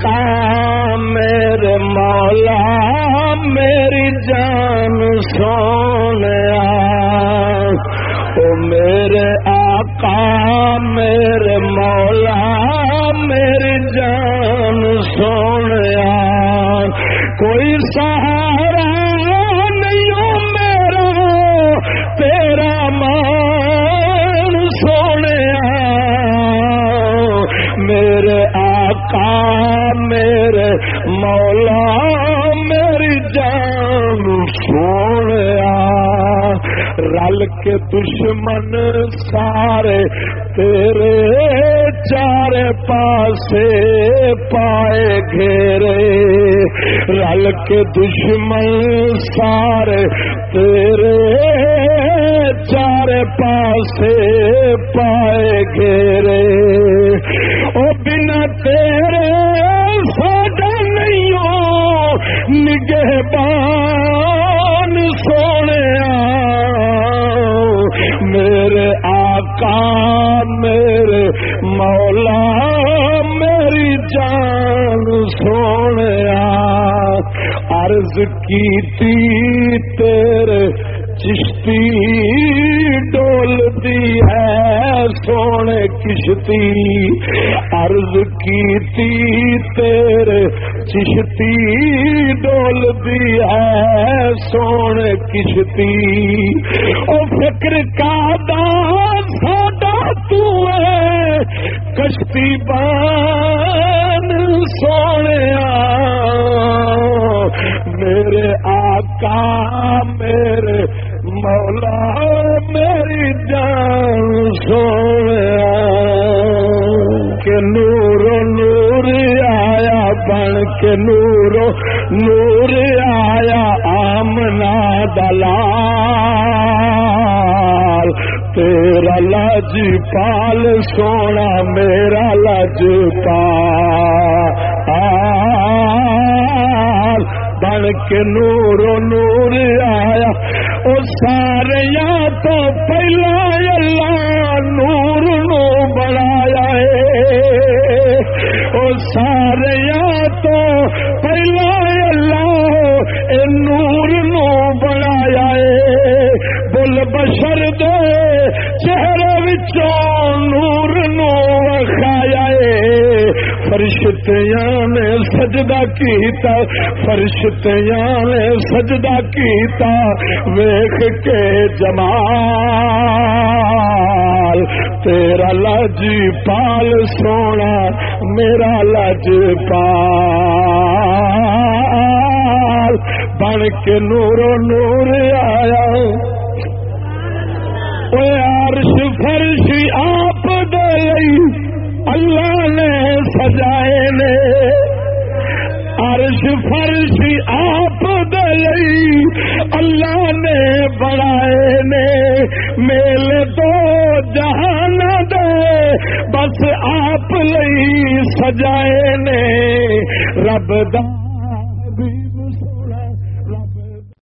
آقا میرے مولا، میری جان سونے او میرے آقا، میرے مولا، میری جان سونے کوئی سہارا رل کے دشمن سارے تیرے چار پاسے پائے گھیرے۔ رل کے دشمن سارے تیرے چار پاسے پائے گھیرے۔ او بنا تیرے آقا میرے مولا، میری جان سونے، عرض کی تیرے چشتی ڈولتی ہے سونے کشتی، عرض کی تیرے چشتی ڈول دی ہے سونے کشتی۔ او فکر کا دان کشتی بان سونے میرے آقا، میرے مولا، میری جان سونے کہ نور نور آیا، بن کے نور نور آیا، آمنا دلال۔ تیرا لج پال سونا میرا لج پال بن کے نور نور آیا او سارے تو پہلا اللہ نور نو بنایا او سارے تو پہلا اللہ اے نور وچوں نور نو وکھایا فرشتیاں نے سجدہ کیتا، فرشتیاں نے سجدہ کیتا۔ ویخ کے جمال، تیرا لج پال سونا، میرا لج پال۔ بن کے نورو نور آیا۔ عرش فرش آپ دے اللہ نے سجائے نے عرش فرش آپ دلی اللہ نے بڑھائے نے میلے دو جہان دے، بس آپ لئی سجائے نے رب دا